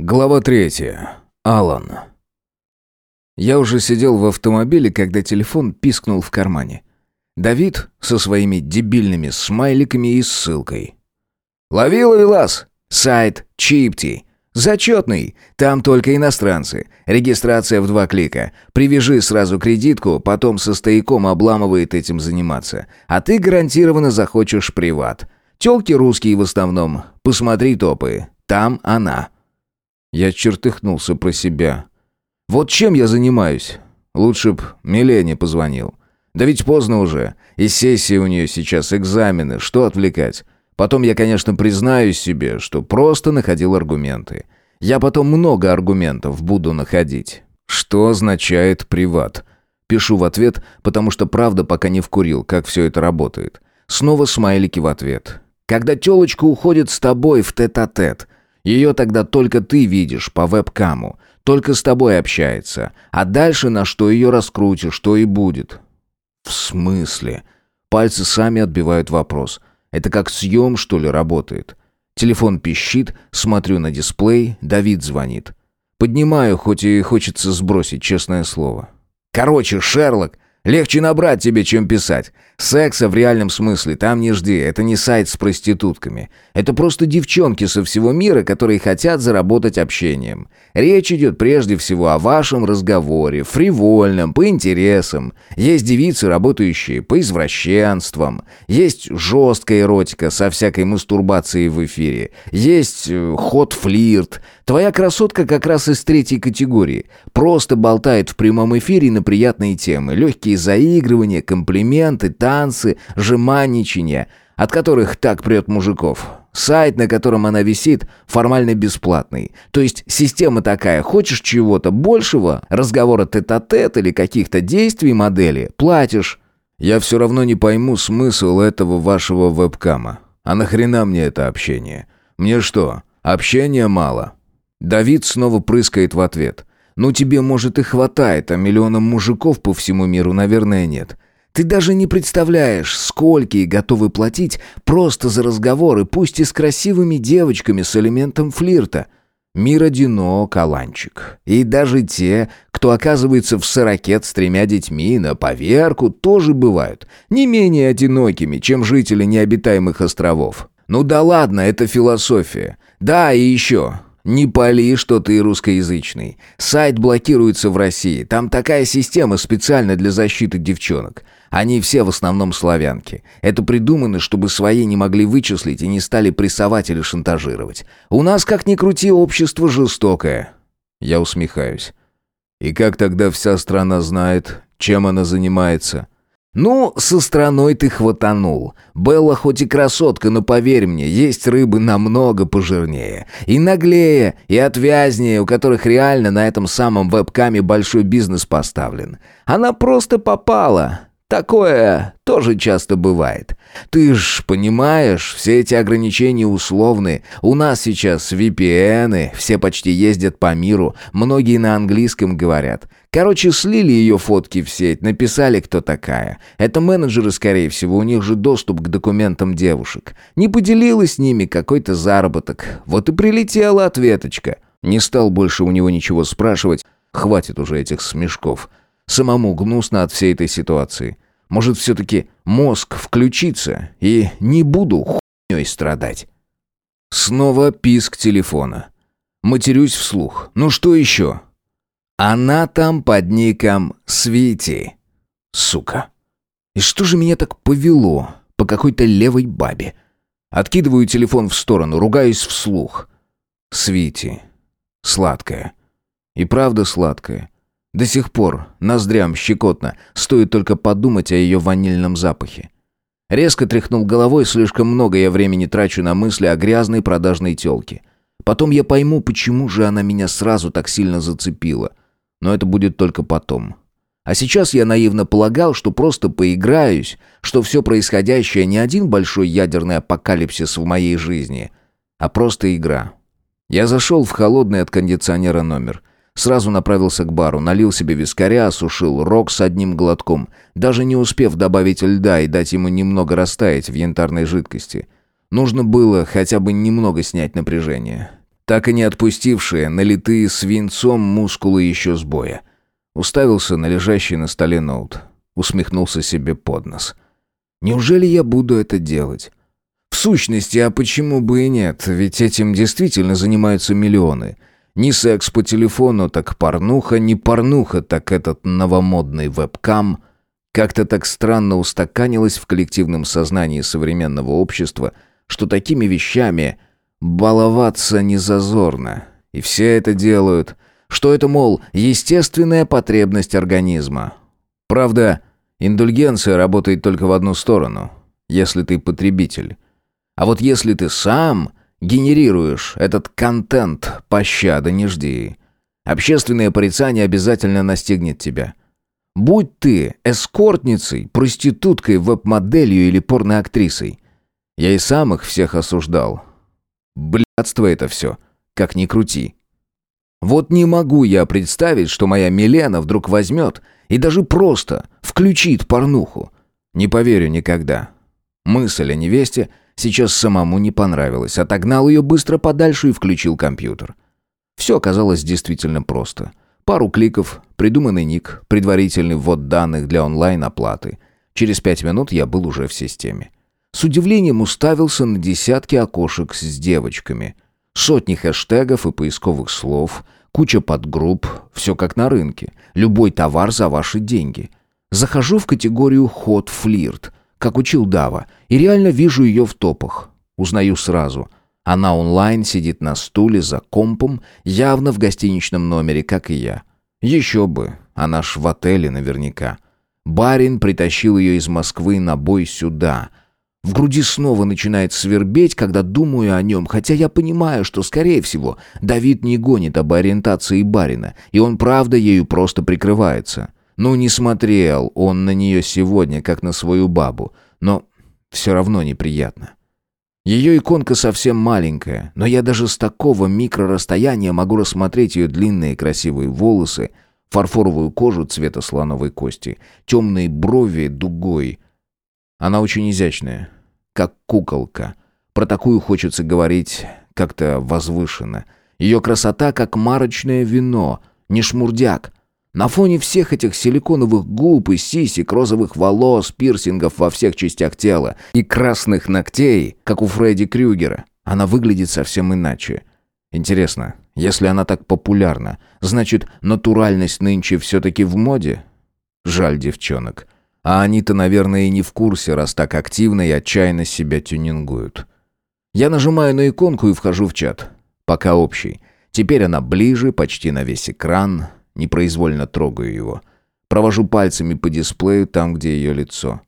Глава третья. Алан. Я уже сидел в автомобиле, когда телефон пискнул в кармане. Давид со своими дебильными смайликами и ссылкой. «Лови, ловелас! Сайт Чипти. Зачетный. Там только иностранцы. Регистрация в два клика. Привяжи сразу кредитку, потом со стояком обламывает этим заниматься. А ты гарантированно захочешь приват. Телки русские в основном. Посмотри топы. Там она». Я чертыхнулся про себя. Вот чем я занимаюсь? Лучше б Милене позвонил. Да ведь поздно уже. И сессии у нее сейчас экзамены. Что отвлекать? Потом я, конечно, признаюсь себе, что просто находил аргументы. Я потом много аргументов буду находить. Что означает приват? Пишу в ответ, потому что правда пока не вкурил, как все это работает. Снова смайлики в ответ. Когда телочка уходит с тобой в тет-а-тет, -тет, ее тогда только ты видишь по веб-каму, только с тобой общается, а дальше на что ее раскрутишь, то и будет». «В смысле?» Пальцы сами отбивают вопрос. «Это как съем, что ли, работает?» Телефон пищит, смотрю на дисплей, Давид звонит. Поднимаю, хоть и хочется сбросить, честное слово. «Короче, Шерлок, легче набрать тебе, чем писать. Секса в реальном смысле там не жди, это не сайт с проститутками. Это просто девчонки со всего мира, которые хотят заработать общением. Речь идет прежде всего о вашем разговоре, фривольном, по интересам. Есть девицы, работающие по извращенствам. Есть жесткая эротика со всякой мастурбацией в эфире. Есть э, ход-флирт. Твоя красотка как раз из третьей категории. Просто болтает в прямом эфире на приятные темы. Легкие заигрывания, комплименты, танцы, жеманничания, от которых так прет мужиков. Сайт, на котором она висит, формально бесплатный. То есть система такая, хочешь чего-то большего, разговора тет-а-тет или каких-то действий модели, платишь. Я все равно не пойму смысл этого вашего вебкама. А нахрена мне это общение? Мне что, общения мало? Давид снова прыскает в ответ. Ну тебе, может, и хватает, а миллионам мужиков по всему миру, наверное, нет. Ты даже не представляешь, сколько и готовы платить просто за разговоры, пусть и с красивыми девочками с элементом флирта. Мир одинок, Аланчик. И даже те, кто оказывается в сорокет с тремя детьми, на поверку, тоже бывают не менее одинокими, чем жители необитаемых островов. Ну да ладно, это философия. Да, и еще. Не пали, что ты русскоязычный. Сайт блокируется в России. Там такая система специально для защиты девчонок. Они все в основном славянки. Это придумано, чтобы свои не могли вычислить и не стали прессовать или шантажировать. У нас, как ни крути, общество жестокое. Я усмехаюсь. И как тогда вся страна знает, чем она занимается? «Ну, со страной ты хватанул. Белла хоть и красотка, но поверь мне, есть рыбы намного пожирнее. И наглее, и отвязнее, у которых реально на этом самом вебкаме большой бизнес поставлен. Она просто попала. Такое тоже часто бывает. Ты ж понимаешь, все эти ограничения условны. У нас сейчас VPN, все почти ездят по миру, многие на английском говорят. Короче, слили ее фотки в сеть, написали, кто такая. Это менеджеры, скорее всего, у них же доступ к документам девушек. Не поделилась с ними какой-то заработок. Вот и прилетела ответочка. Не стал больше у него ничего спрашивать. Хватит уже этих смешков. Самому гнусно от всей этой ситуации. Может, все-таки мозг включится и не буду хуйней страдать. Снова писк телефона. Матерюсь вслух. Ну что еще? Она там под ником Свити. Сука. И что же меня так повело по какой-то левой бабе? Откидываю телефон в сторону, ругаюсь вслух. Свити. Сладкая. И правда сладкая. До сих пор ноздрям щекотно, стоит только подумать о ее ванильном запахе. Резко тряхнул головой, слишком много я времени трачу на мысли о грязной продажной тёлке. Потом я пойму, почему же она меня сразу так сильно зацепила. Но это будет только потом. А сейчас я наивно полагал, что просто поиграюсь, что все происходящее не один большой ядерный апокалипсис в моей жизни, а просто игра. Я зашел в холодный от кондиционера номер. Сразу направился к бару, налил себе вискаря, осушил рог с одним глотком, даже не успев добавить льда и дать ему немного растаять в янтарной жидкости. Нужно было хотя бы немного снять напряжение. так и не отпустившие налитые свинцом мускулы еще с боя. Уставился на лежащий на столе ноут. Усмехнулся себе под нос. «Неужели я буду это делать?» В сущности, а почему бы и нет? Ведь этим действительно занимаются миллионы. Не секс по телефону, так порнуха, не порнуха, так этот новомодный вебкам. Как-то так странно устаканилось в коллективном сознании современного общества, что такими вещами баловаться не зазорно. И все это делают, что это, мол, естественная потребность организма. Правда, индульгенция работает только в одну сторону, если ты потребитель. А вот если ты сам генерируешь этот контент, пощады не жди. Общественное порицание обязательно настигнет тебя. Будь ты эскортницей, проституткой, веб-моделью или порноактрисой. Я и сам их всех осуждал. Блядство это все, как ни крути. Вот не могу я представить, что моя Милена вдруг возьмет и даже просто включит порнуху. Не поверю никогда. Мысль о невесте – Сейчас самому не понравилось. Отогнал ее быстро подальше и включил компьютер. Все оказалось действительно просто. Пару кликов, придуманный ник, предварительный ввод данных для онлайн-оплаты. Через пять минут я был уже в системе. С удивлением уставился на десятки окошек с девочками. Сотни хэштегов и поисковых слов, куча подгрупп, все как на рынке. Любой товар за ваши деньги. Захожу в категорию «ход-флирт», как учил Дава, и реально вижу ее в топах. Узнаю сразу. Она онлайн сидит на стуле за компом, явно в гостиничном номере, как и я. Еще бы, она ж в отеле наверняка. Барин притащил ее из Москвы на бой сюда. В груди снова начинает свербеть, когда думаю о нем, хотя я понимаю, что, скорее всего, Давид не гонит об ориентации барина, и он правда ею просто прикрывается. Ну, не смотрел он на нее сегодня, как на свою бабу, но все равно неприятно. Ее иконка совсем маленькая, но я даже с такого микрорасстояния могу рассмотреть ее длинные красивые волосы, фарфоровую кожу цвета слоновой кости, темные брови дугой. Она очень изящная, как куколка. Про такую хочется говорить как-то возвышенно. Ее красота как марочное вино, не шмурдяк, на фоне всех этих силиконовых губ и сисек, розовых волос, пирсингов во всех частях тела и красных ногтей, как у Фредди Крюгера, она выглядит совсем иначе. Интересно, если она так популярна, значит, натуральность нынче все-таки в моде? Жаль девчонок. А они-то, наверное, и не в курсе, раз так активно и отчаянно себя тюнингуют. Я нажимаю на иконку и вхожу в чат. Пока общий. Теперь она ближе, почти на весь экран. Непроизвольно трогаю его. Провожу пальцами по дисплею там, где ее лицо.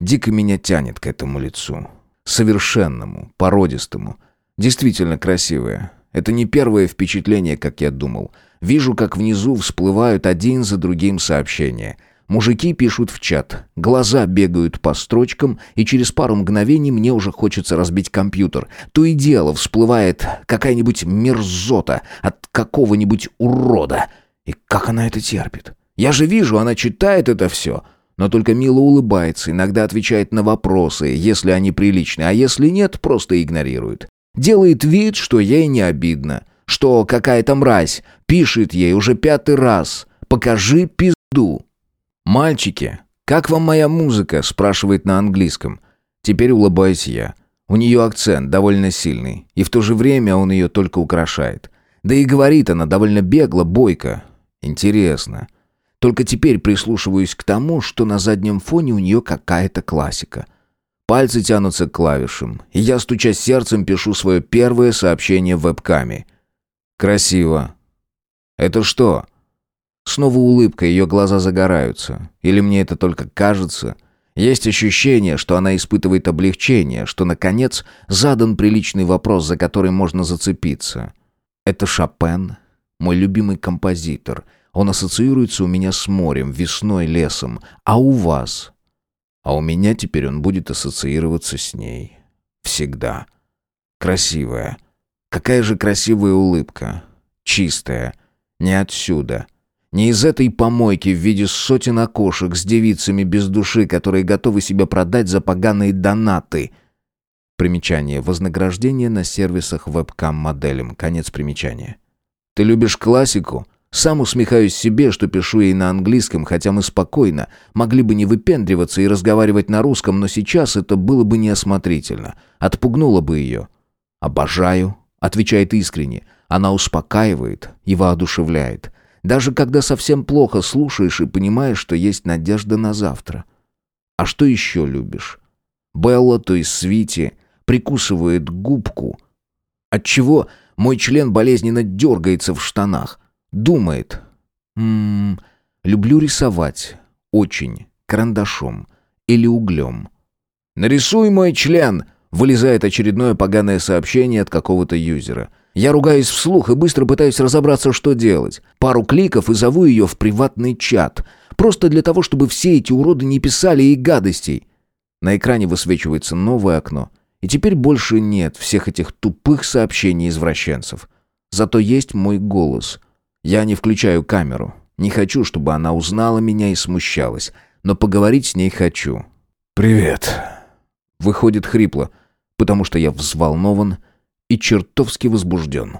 Дико меня тянет к этому лицу. Совершенному, породистому. Действительно красивое. Это не первое впечатление, как я думал. Вижу, как внизу всплывают один за другим сообщения. Мужики пишут в чат. Глаза бегают по строчкам, и через пару мгновений мне уже хочется разбить компьютер. То и дело всплывает какая-нибудь мерзота от какого-нибудь урода. И как она это терпит? Я же вижу, она читает это все, но только мило улыбается, иногда отвечает на вопросы, если они приличны, а если нет, просто игнорирует. Делает вид, что ей не обидно, что какая-то мразь пишет ей уже пятый раз «покажи пизду». «Мальчики, как вам моя музыка?» – спрашивает на английском. Теперь улыбаюсь я. У нее акцент довольно сильный, и в то же время он ее только украшает. Да и говорит она довольно бегло, бойко, Интересно. Только теперь прислушиваюсь к тому, что на заднем фоне у нее какая-то классика. Пальцы тянутся к клавишам, и я, стуча сердцем, пишу свое первое сообщение в вебкаме. «Красиво». «Это что?» Снова улыбка, ее глаза загораются. Или мне это только кажется? Есть ощущение, что она испытывает облегчение, что, наконец, задан приличный вопрос, за который можно зацепиться. Это Шопен? Мой любимый композитор. Он ассоциируется у меня с морем, весной, лесом. А у вас? А у меня теперь он будет ассоциироваться с ней. Всегда. Красивая. Какая же красивая улыбка. Чистая. Не отсюда. Не из этой помойки в виде сотен окошек с девицами без души, которые готовы себя продать за поганые донаты. Примечание. Вознаграждение на сервисах вебкам-моделям. Конец примечания. Ты любишь классику? Сам усмехаюсь себе, что пишу ей на английском, хотя мы спокойно могли бы не выпендриваться и разговаривать на русском, но сейчас это было бы неосмотрительно. Отпугнуло бы ее. «Обожаю», — отвечает искренне. Она успокаивает и воодушевляет. Даже когда совсем плохо слушаешь и понимаешь, что есть надежда на завтра. А что еще любишь? Белла, то есть Свити, прикусывает губку, отчего мой член болезненно дергается в штанах. Думает. «Ммм, люблю рисовать. Очень. Карандашом. Или углем». «Нарисуй мой член!» Вылезает очередное поганое сообщение от какого-то юзера. Я ругаюсь вслух и быстро пытаюсь разобраться, что делать. Пару кликов и зову ее в приватный чат. Просто для того, чтобы все эти уроды не писали ей гадостей. На экране высвечивается новое окно. И теперь больше нет всех этих тупых сообщений извращенцев. Зато есть мой голос. Я не включаю камеру. Не хочу, чтобы она узнала меня и смущалась. Но поговорить с ней хочу. «Привет». Выходит хрипло, потому что я взволнован и чертовски возбужден.